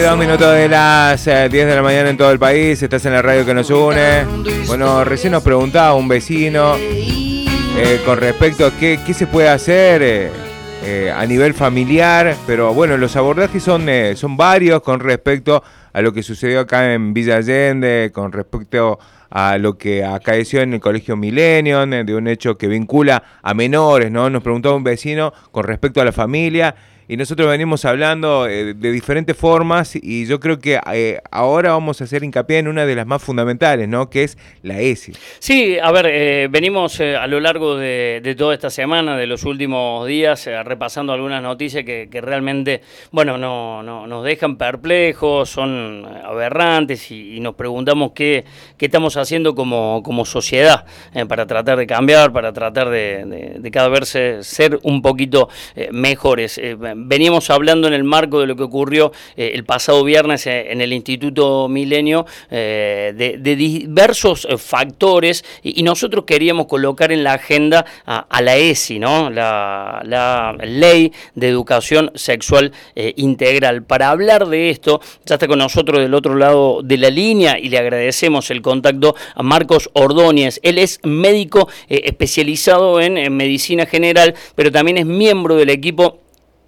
22 minutos de las 10 eh, de la mañana en todo el país. Estás en la radio que nos une. Bueno, recién nos preguntaba un vecino eh, con respecto a qué, se puede hacer eh, a nivel familiar. Pero bueno, los abordajes son, son varios con respecto a lo que sucedió acá en Villa Allende, con respecto a lo que acaeció en el colegio Millennium, de un hecho que vincula a menores, ¿no? Nos preguntaba un vecino con respecto a la familia y nosotros venimos hablando eh, de diferentes formas y yo creo que eh, ahora vamos a hacer hincapié en una de las más fundamentales, ¿no? Que es la ESI. Sí, a ver, eh, venimos a lo largo de, toda esta semana, de los últimos días, repasando algunas noticias que, realmente, bueno, no, no, nos dejan perplejos, son aberrantes y, nos preguntamos qué, qué, estamos haciendo como, como sociedad para tratar de cambiar, para tratar de, de cada vez ser un poquito mejores veníamos hablando en el marco de lo que ocurrió eh, el pasado viernes eh, en el Instituto Milenio eh, de, diversos factores y, nosotros queríamos colocar en la agenda a, la ESI, ¿no? La, Ley de Educación Sexual Integral. Para hablar de esto, ya está con nosotros del otro lado de la línea y le agradecemos el contacto a Marcos Ordóñez. Él es médico especializado en medicina general, pero también es miembro del equipo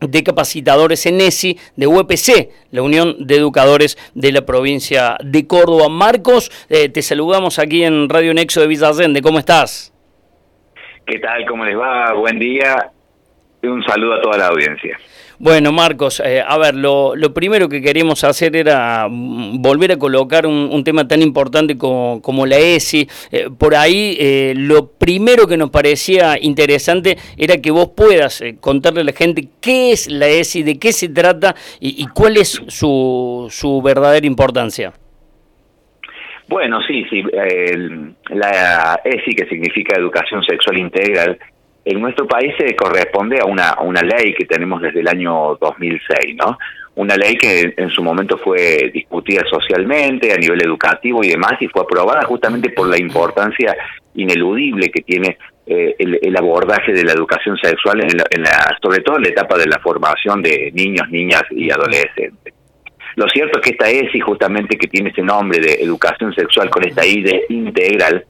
de capacitadores en ESI de UPC, la Unión de Educadores de la provincia de Córdoba. Marcos, eh, te saludamos aquí en Radio Nexo de Villallende. ¿Cómo estás? ¿Qué tal? ¿Cómo les va? Buen día. Un saludo a toda la audiencia. Bueno, Marcos, eh, a ver, lo, primero que queríamos hacer era mm, volver a colocar un, tema tan importante como, la ESI. Eh, por ahí, eh, lo primero que nos parecía interesante era que vos puedas contarle a la gente qué es la ESI, de qué se trata y, cuál es su, su verdadera importancia. Bueno, sí, sí. la ESI, que significa Educación Sexual Integral, en nuestro país se corresponde a una, una ley que tenemos desde el año 2006, ¿no? Una ley que en su momento fue discutida socialmente, a nivel educativo y demás, y fue aprobada justamente por la importancia ineludible que tiene eh, el, abordaje de la educación sexual, en la, sobre todo en la etapa de la formación de niños, niñas y adolescentes. Lo cierto es que esta ESI, justamente que tiene ese nombre de educación sexual con esta I integral,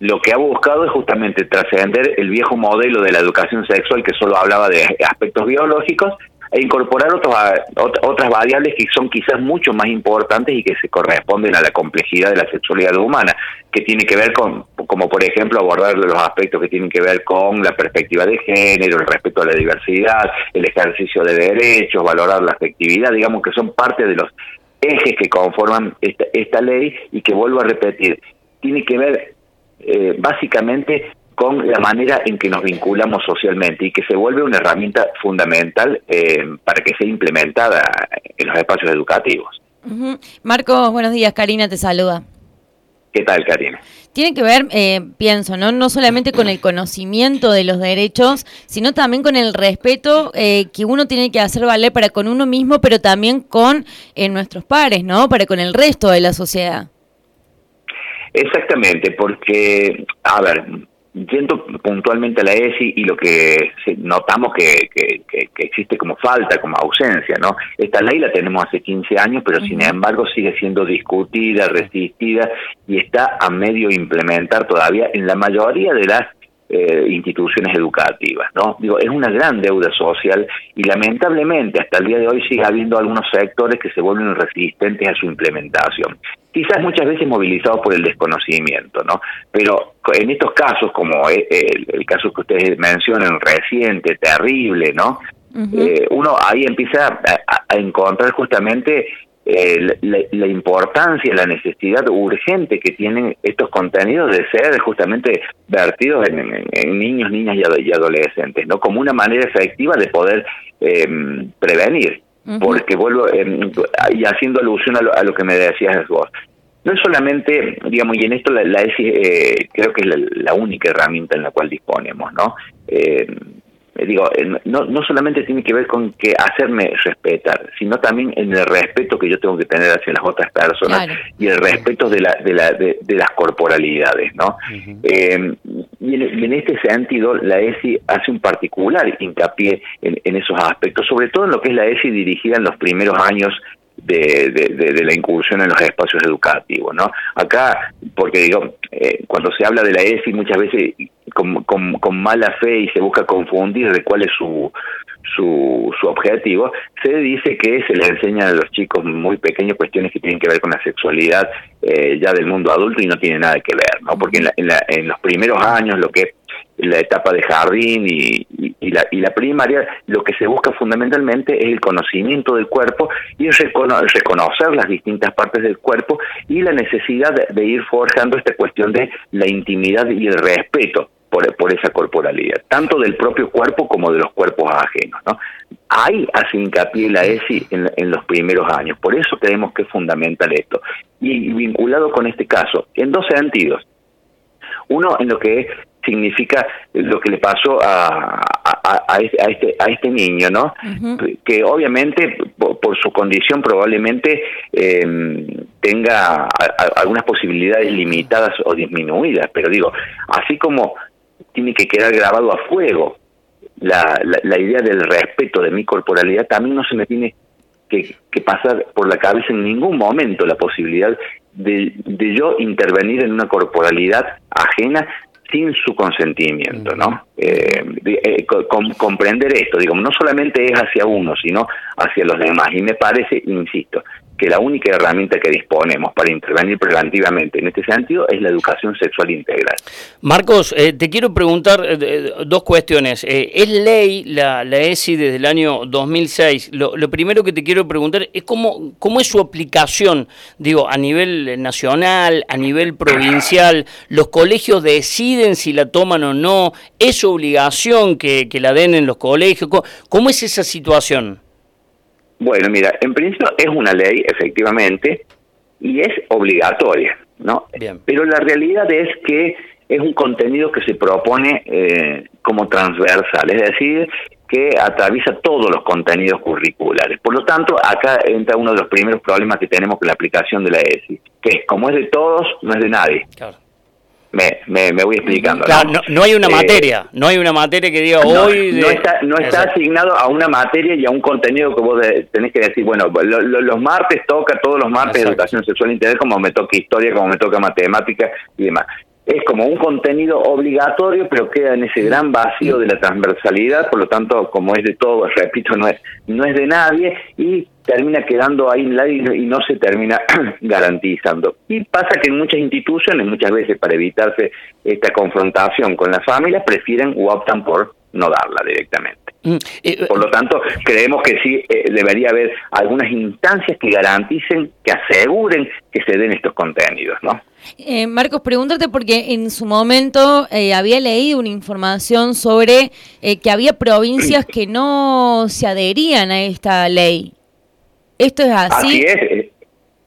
lo que ha buscado es justamente trascender el viejo modelo de la educación sexual que solo hablaba de aspectos biológicos e incorporar otros, otras variables que son quizás mucho más importantes y que se corresponden a la complejidad de la sexualidad humana, que tiene que ver con, como por ejemplo, abordar los aspectos que tienen que ver con la perspectiva de género, el respeto a la diversidad, el ejercicio de derechos, valorar la afectividad, digamos que son parte de los ejes que conforman esta, esta ley y que vuelvo a repetir, tiene que ver eh, básicamente con la manera en que nos vinculamos socialmente y que se vuelve una herramienta fundamental eh, para que sea implementada en los espacios educativos. Marcos, buenos días. Karina te saluda. ¿Qué tal, Karina? Tiene que ver, eh, pienso, ¿no? no solamente con el conocimiento de los derechos, sino también con el respeto que uno tiene que hacer valer para con uno mismo, pero también con nuestros pares, ¿no? Para con el resto de la sociedad. Exactamente, porque, a ver, yendo puntualmente a la ESI y lo que notamos que, que, existe como falta, como ausencia, ¿no? Esta ley la tenemos hace 15 años, pero sin embargo sigue siendo discutida, resistida y está a medio implementar todavía en la mayoría de las eh, instituciones educativas, ¿no? Digo, es una gran deuda social y lamentablemente hasta el día de hoy sigue habiendo algunos sectores que se vuelven resistentes a su implementación. Quizás muchas veces movilizados por el desconocimiento, ¿no? Pero en estos casos, como el, el caso que ustedes mencionan, reciente, terrible, ¿no? eh, uno ahí empieza a encontrar justamente eh, la, importancia, la necesidad urgente que tienen estos contenidos de ser justamente vertidos en, niños, niñas y, adolescentes, no como una manera efectiva de poder em, prevenir. Porque vuelvo, em, y haciendo alusión a lo, que me decías vos, no es solamente, digamos, y en esto la, la ESI eh, creo que es la, la, única herramienta en la cual disponemos, ¿no? Eh, digo, eh, no, no solamente tiene que ver con que hacerme respetar, sino también en el respeto que yo tengo que tener hacia las otras personas y el respeto de, la, de, la, de, las corporalidades, ¿no? Eh, y, en, este sentido, la ESI hace un particular hincapié en, en, esos aspectos, sobre todo en lo que es la ESI dirigida en los primeros años de, de, la incursión en los espacios educativos, ¿no? Acá, porque digo, eh, cuando se habla de la ESI muchas veces con, con, mala fe y se busca confundir de cuál es su, su, su objetivo, se dice que se les enseña a los chicos muy pequeños cuestiones que tienen que ver con la sexualidad eh, ya del mundo adulto y no tiene nada que ver, ¿no? Porque en, en, en los primeros años lo que la etapa de jardín y, y, la, y la primaria, lo que se busca fundamentalmente es el conocimiento del cuerpo y reconocer las distintas partes del cuerpo y la necesidad de, ir forjando esta cuestión de la intimidad y el respeto por, por esa corporalidad, tanto del propio cuerpo como de los cuerpos ajenos. ¿no? Ahí hace hincapié la ESI en, en, los primeros años, por eso creemos que es fundamental esto. Y vinculado con este caso, en dos sentidos. Uno, en lo que es significa lo que le pasó a, a, este, a este niño, ¿no? Que obviamente por, su condición probablemente em, tenga algunas posibilidades limitadas o disminuidas, pero digo, así como tiene que quedar grabado a fuego la, la, idea del respeto de mi corporalidad, también no se me tiene que, que, pasar por la cabeza en ningún momento la posibilidad de, de, yo intervenir en una corporalidad ajena sin su consentimiento, ¿no? Eh, eh, comprender esto, digo, no solamente es hacia uno, sino hacia los demás. Y me parece, insisto, que la única herramienta que disponemos para intervenir preventivamente en este sentido es la educación sexual integral. Marcos, eh, te quiero preguntar eh, dos cuestiones. Eh, es ley la, ESI desde el año 2006. Lo, lo, primero que te quiero preguntar es cómo, cómo es su aplicación, digo, a nivel nacional, a nivel provincial. ¿Los colegios deciden si la toman o no? ¿Es obligación que, que la den en los colegios? cómo es esa situación? Bueno, mira, en principio es una ley, efectivamente, y es obligatoria, ¿no? Pero la realidad es que es un contenido que se propone eh, como transversal, es decir, que atraviesa todos los contenidos curriculares. Por lo tanto, acá entra uno de los primeros problemas que tenemos con la aplicación de la ESI, que es como es de todos, no es de nadie. Claro me, me, me voy explicando. ¿no? hay una eh, materia, no hay una materia que diga hoy... No está, no está asignado a una materia y a un contenido que vos tenés que decir, bueno, los martes toca, todos los martes educación sexual integral, como me toca historia, como me toca matemática y demás. Es como un contenido obligatorio, pero queda en ese gran vacío de la transversalidad, por lo tanto, como es de todo, repito, no es, no es de nadie, y termina quedando ahí en la y no se termina garantizando. Y pasa que en muchas instituciones, muchas veces para evitarse esta confrontación con las familias, prefieren o optan por no darla directamente. Mm, eh, por lo tanto, creemos que sí eh, debería haber algunas instancias que garanticen, que aseguren que se den estos contenidos, ¿no? Eh, Marcos, pregúntate porque en su momento había leído una información sobre que había provincias que no se adherían a esta ley. ¿Esto es así? Así es.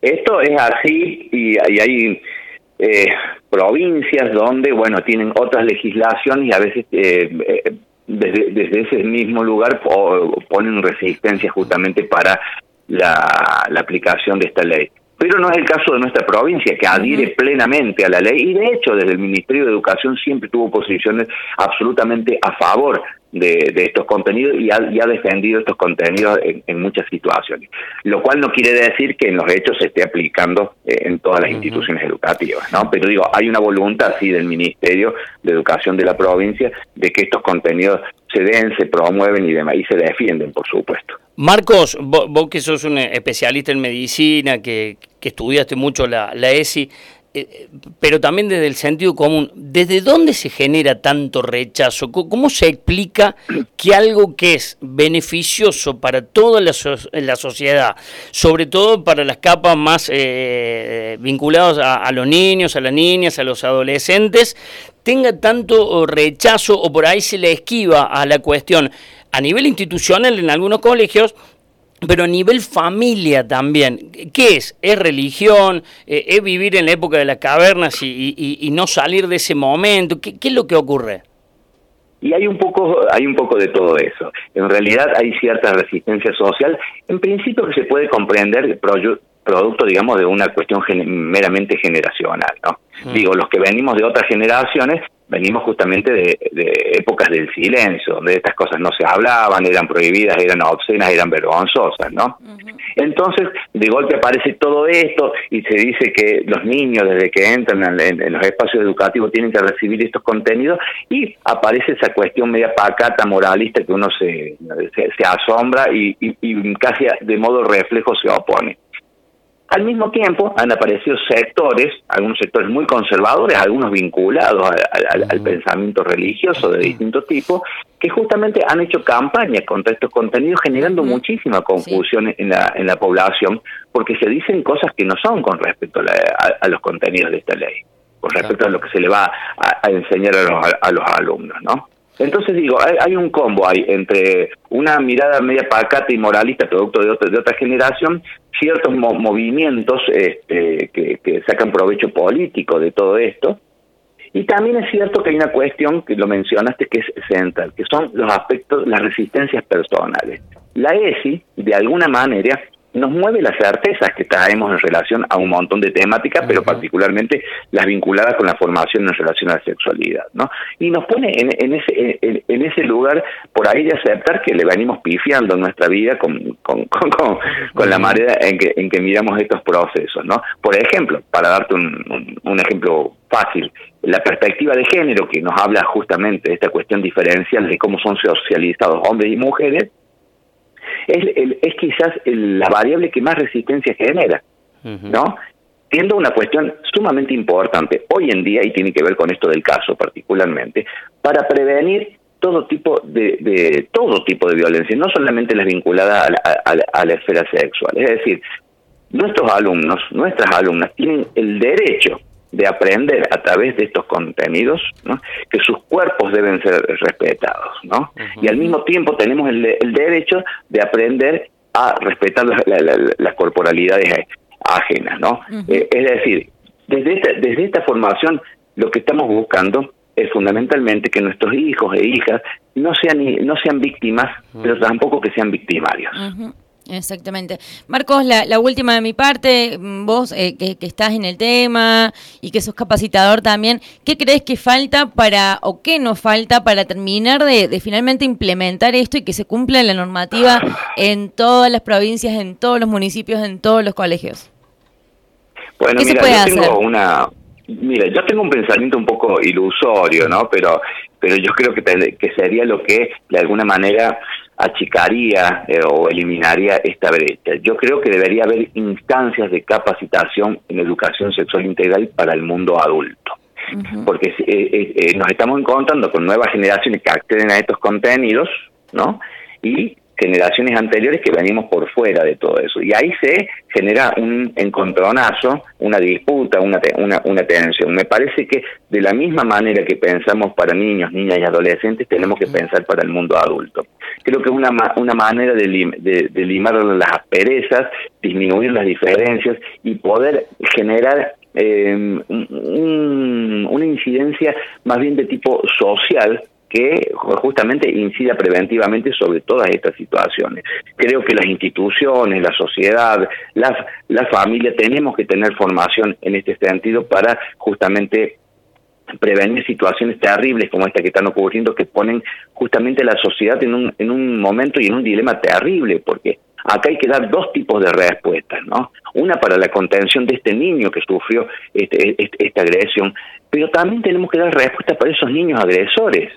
Esto es así y, hay eh, provincias donde, bueno, tienen otras legislaciones y a veces eh, eh, desde, desde, ese mismo lugar ponen resistencia justamente para la, la aplicación de esta ley pero no es el caso de nuestra provincia, que adhiere plenamente a la ley y de hecho desde el Ministerio de Educación siempre tuvo posiciones absolutamente a favor de, estos contenidos y ha, defendido estos contenidos en, muchas situaciones. Lo cual no quiere decir que en los hechos se esté aplicando eh, en todas las instituciones educativas, ¿no? Pero digo, hay una voluntad, sí, del Ministerio de Educación de la provincia de que estos contenidos se den, se promueven y demás, y se defienden, por supuesto. Marcos, vos, que sos un especialista en medicina, que, que estudiaste mucho la, la ESI, eh, pero también desde el sentido común, ¿desde dónde se genera tanto rechazo? ¿Cómo se explica que algo que es beneficioso para toda la, la sociedad, sobre todo para las capas más eh, vinculadas a, los niños, a las niñas, a los adolescentes, tenga tanto rechazo o por ahí se le esquiva a la cuestión? A nivel institucional en algunos colegios pero a nivel familia también. ¿Qué es? ¿Es religión? Eh, ¿Es vivir en la época de las cavernas y, no salir de ese momento? ¿Qué, es lo que ocurre? Y hay un poco, hay un poco de todo eso. En realidad hay cierta resistencia social, en principio que se puede comprender producto, digamos, de una cuestión meramente generacional, ¿no? Mm. Digo, los que venimos de otras generaciones venimos justamente de, épocas del silencio, donde estas cosas no se hablaban, eran prohibidas, eran obscenas, eran vergonzosas, ¿no? Entonces, de golpe aparece todo esto y se dice que los niños desde que entran en, los espacios educativos tienen que recibir estos contenidos y aparece esa cuestión media pacata, moralista, que uno se, se, asombra y, y casi de modo reflejo se opone. Al mismo tiempo han aparecido sectores, algunos sectores muy conservadores, algunos vinculados al, pensamiento religioso de distintos tipos, que justamente han hecho campañas contra estos contenidos generando muchísima confusión en, la, en la población porque se dicen cosas que no son con respecto a, los contenidos de esta ley, con respecto a lo que se le va a, enseñar a los, a los alumnos, ¿no? Entonces digo, hay, un combo ahí entre una mirada media pacata y moralista, producto de, de otra generación, ciertos movimientos este, que, sacan provecho político de todo esto, y también es cierto que hay una cuestión que lo mencionaste que es central, que son los aspectos, las resistencias personales. La ESI, de alguna manera, nos mueve las certezas que traemos en relación a un montón de temáticas, pero particularmente las vinculadas con la formación en relación a la sexualidad, ¿no? Y nos pone en, ese en, ese lugar por ahí de aceptar que le venimos pifiando nuestra vida con, con, con, la manera en que, en que miramos estos procesos, ¿no? Por ejemplo, para darte un, un ejemplo fácil, la perspectiva de género que nos habla justamente de esta cuestión diferencial de cómo son socializados hombres y mujeres, es, es quizás la variable que más resistencia genera, ¿no? Siendo una cuestión sumamente importante hoy en día, y tiene que ver con esto del caso particularmente, para prevenir todo tipo de, de todo tipo de violencia, no solamente las vinculadas a la esfera sexual. Es decir, nuestros alumnos, nuestras alumnas tienen el derecho de aprender a través de estos contenidos que sus cuerpos deben ser respetados, ¿no? Y al mismo tiempo tenemos el, derecho de aprender a respetar las corporalidades ajenas, ¿no? Eh, es decir, desde esta, desde esta formación lo que estamos buscando es fundamentalmente que nuestros hijos e hijas no sean no sean víctimas, pero tampoco que sean victimarios. Exactamente. Marcos, la, última de mi parte, mm, vos eh, que, estás en el tema y que sos capacitador también, ¿qué crees que falta para o qué nos falta para terminar de, finalmente implementar esto y que se cumpla la normativa en todas las provincias, en todos los municipios, en todos los colegios? Bueno, mira, yo tengo una, mira, yo tengo un pensamiento un poco ilusorio, ¿no? Pero, pero yo creo que, que sería lo que de alguna manera achicaría eh, o eliminaría esta brecha. Yo creo que debería haber instancias de capacitación en educación sexual integral para el mundo adulto. Porque eh, eh, nos estamos encontrando con nuevas generaciones que acceden a estos contenidos, ¿no? Y generaciones anteriores que venimos por fuera de todo eso. Y ahí se genera un encontronazo, una disputa, una, una, una tensión. Me parece que de la misma manera que pensamos para niños, niñas y adolescentes, tenemos que pensar para el mundo adulto. Creo que es una, una manera de, de, limar las asperezas, disminuir las diferencias y poder generar eh, una incidencia más bien de tipo social que justamente incida preventivamente sobre todas estas situaciones. Creo que las instituciones, la sociedad, la, la familia, tenemos que tener formación en este sentido para justamente prevenir situaciones terribles como esta que están ocurriendo, que ponen justamente a la sociedad en un, en un momento y en un dilema terrible, porque acá hay que dar dos tipos de respuestas, ¿no? Una para la contención de este niño que sufrió este, este, esta agresión, pero también tenemos que dar respuesta para esos niños agresores.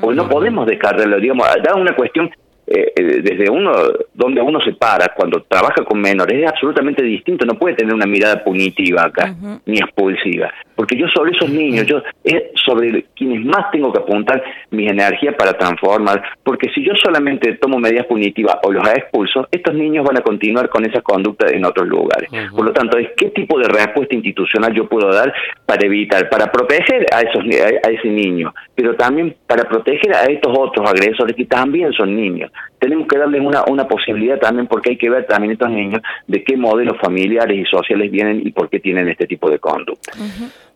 Pues no podemos descargarlo, digamos, da una cuestión eh, eh, desde uno donde uno se para cuando trabaja con menores es absolutamente distinto no puede tener una mirada punitiva acá ni expulsiva porque yo sobre esos niños yo es sobre quienes más tengo que apuntar mis energías para transformar porque si yo solamente tomo medidas punitivas o los expulso estos niños van a continuar con esa conducta en otros lugares. Por lo tanto es qué tipo de respuesta institucional yo puedo dar para evitar para proteger a esos a ese niño pero también para proteger a estos otros agresores que también son niños. Tenemos que darles una, una posibilidad también porque hay que ver también estos niños de qué modelos familiares y sociales vienen y por qué tienen este tipo de conducta.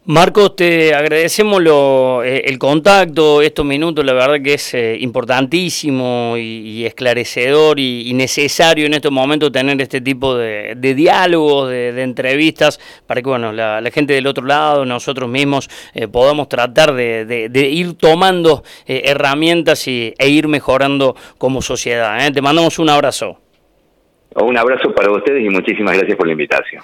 Marcos, te agradecemos lo, eh, el contacto, estos minutos, la verdad que es eh, importantísimo y, esclarecedor y, necesario en estos momentos tener este tipo de, diálogos, de, entrevistas, para que bueno, la, gente del otro lado, nosotros mismos, eh, podamos tratar de, ir tomando herramientas y, e ir mejorando como sociedad. Te mandamos un abrazo. Un abrazo para ustedes y muchísimas gracias por la invitación.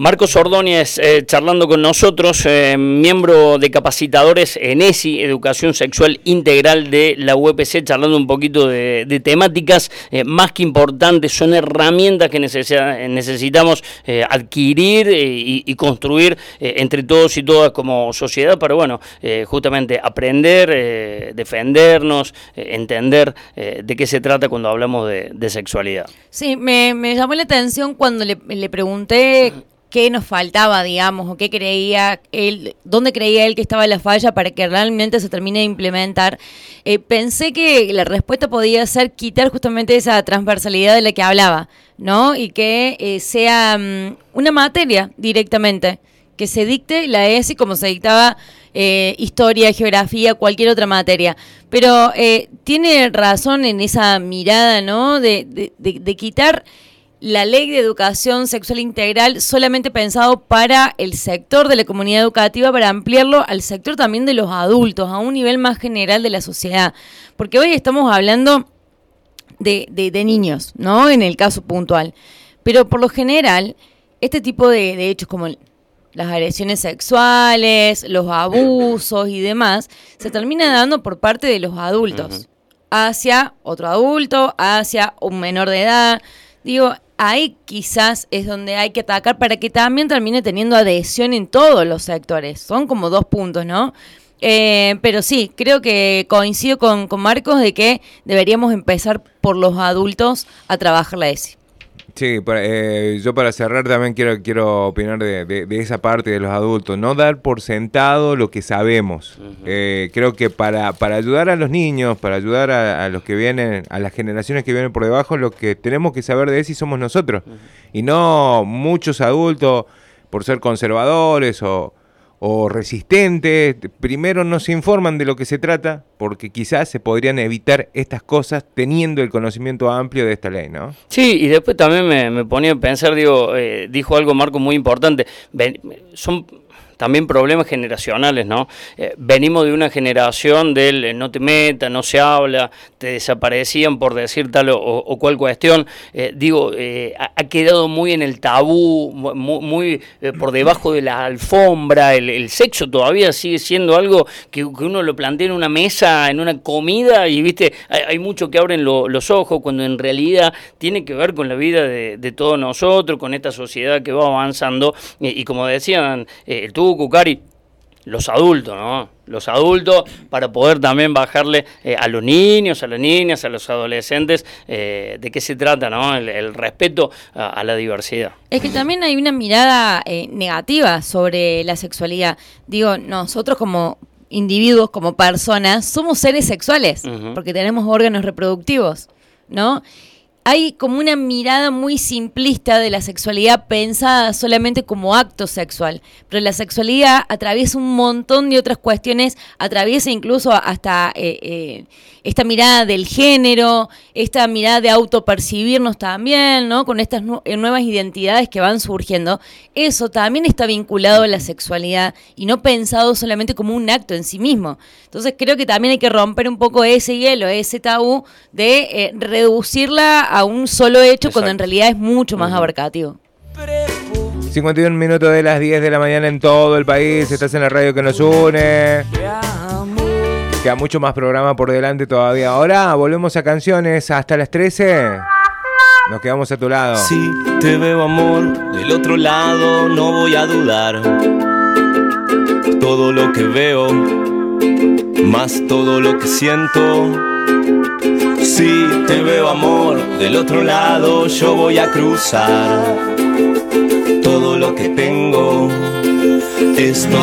Marcos Ordóñez, eh, charlando con nosotros, eh, miembro de capacitadores en ESI, Educación Sexual Integral de la UPC, charlando un poquito de, temáticas eh, más que importantes, son herramientas que necesitamos adquirir y, construir entre todos y todas como sociedad para, bueno, justamente aprender, defendernos, entender de qué se trata cuando hablamos de, sexualidad. Sí, me, llamó la atención cuando le, le pregunté qué nos faltaba, digamos, o qué creía él, dónde creía él que estaba la falla para que realmente se termine de implementar. Eh, pensé que la respuesta podía ser quitar justamente esa transversalidad de la que hablaba, ¿no? Y que eh, sea mm, una materia directamente, que se dicte la ESI como se dictaba eh, historia, geografía, cualquier otra materia. Pero tiene razón en esa mirada, ¿no? de quitar la ley de educación sexual integral solamente pensado para el sector de la comunidad educativa, para ampliarlo al sector también de los adultos, a un nivel más general de la sociedad. Porque hoy estamos hablando de, de, niños, ¿no? En el caso puntual. Pero por lo general, este tipo de, hechos como las agresiones sexuales, los abusos y demás, se termina dando por parte de los adultos hacia otro adulto, hacia un menor de edad. Digo, ahí quizás es donde hay que atacar para que también termine teniendo adhesión en todos los sectores. Son como dos puntos, ¿no? Eh, pero sí, creo que coincido con, con Marcos de que deberíamos empezar por los adultos a trabajar la ESI. Sí, eh, yo para cerrar también quiero, quiero opinar de, esa parte de los adultos, no dar por sentado lo que sabemos. Eh, creo que para, para ayudar a los niños, para ayudar a, los que vienen, a las generaciones que vienen por debajo, lo que tenemos que saber de eso somos nosotros. Y no muchos adultos, por ser conservadores o, o resistentes, primero no se informan de lo que se trata, porque quizás se podrían evitar estas cosas teniendo el conocimiento amplio de esta ley, ¿no? Sí, y después también me, ponía a pensar, digo, eh, dijo algo Marco muy importante, son también problemas generacionales, ¿no? Eh, venimos de una generación del eh, no te metas, no se habla, te desaparecían por decir tal o, cual cuestión. Eh, digo, ha, quedado muy en el tabú, muy, por debajo de la alfombra. El, sexo todavía sigue siendo algo que, uno lo plantea en una mesa, en una comida, y viste, hay, mucho que abren los ojos cuando en realidad tiene que ver con la vida de, todos nosotros, con esta sociedad que va avanzando. Y, como decían tú, Cucari, los adultos, ¿no? Los adultos para poder también bajarle eh, a los niños, a las niñas, a los adolescentes, eh, de qué se trata, ¿no? El, respeto a, la diversidad. Es que también hay una mirada eh, negativa sobre la sexualidad. Digo, nosotros como individuos, como personas, somos seres sexuales, porque tenemos órganos reproductivos, ¿no? Hay como una mirada muy simplista de la sexualidad pensada solamente como acto sexual, pero la sexualidad atraviesa un montón de otras cuestiones, atraviesa incluso hasta eh, eh, esta mirada del género, esta mirada de autopercibirnos también, ¿no? Con estas eh, nuevas identidades que van surgiendo. Eso también está vinculado a la sexualidad y no pensado solamente como un acto en sí mismo. Entonces creo que también hay que romper un poco ese hielo, ese tabú de reducirla a a un solo hecho cuando en realidad es mucho más abarcativo. 51 minutos de las 10 de la mañana en todo el país. Estás en la radio que nos une. Queda mucho más programa por delante todavía. Ahora volvemos a canciones hasta las 13. Nos quedamos a tu lado. Si te veo amor del otro lado, no voy a dudar. Todo lo que veo, más todo lo que siento si te veo amor del otro lado, yo voy a cruzar. Todo lo que tengo es todo